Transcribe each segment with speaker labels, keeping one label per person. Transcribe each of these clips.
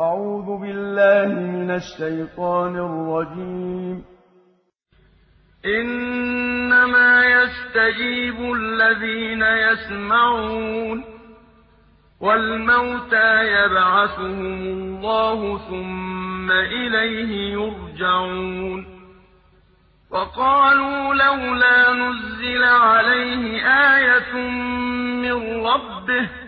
Speaker 1: أعوذ بالله من الشيطان الرجيم.
Speaker 2: إنما يستجيب الذين يسمعون والموتى يبعثهم الله ثم إليه يرجعون. وقالوا لولا نزل عليه آية من ربه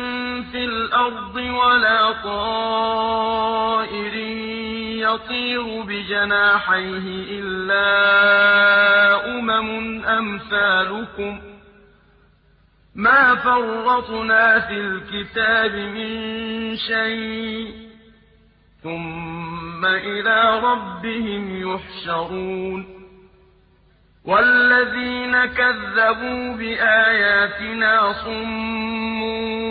Speaker 2: في الأرض ولا طائر يطير بجناحيه إلا أمم أمثالكم. ما فرطنا في الكتاب من شيء ثم إلى ربهم يحشرون. والذين كذبوا بآياتنا صم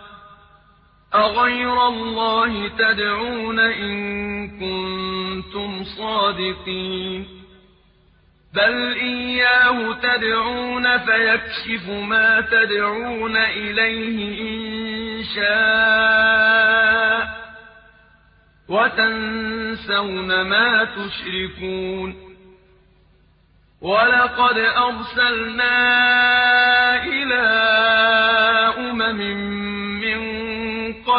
Speaker 2: أَغَيْرَ اللَّهِ تَدْعُونَ إِن كُنتُمْ صَادِقِينَ بَلْ إِيَّاهُ تَدْعُونَ فَيَكْشِفُ مَا تَدْعُونَ إِلَيْهِ إِن شَاءَ ۖ وَتَنسَوْنَ مَا تُشْرِكُونَ وَلَقَدْ أَرْسَلْنَا إِلَىٰ أُمَمٍ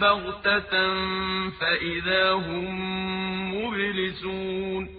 Speaker 2: بَغْتَةً فَإِذَا هُم مُّبْلِسُونَ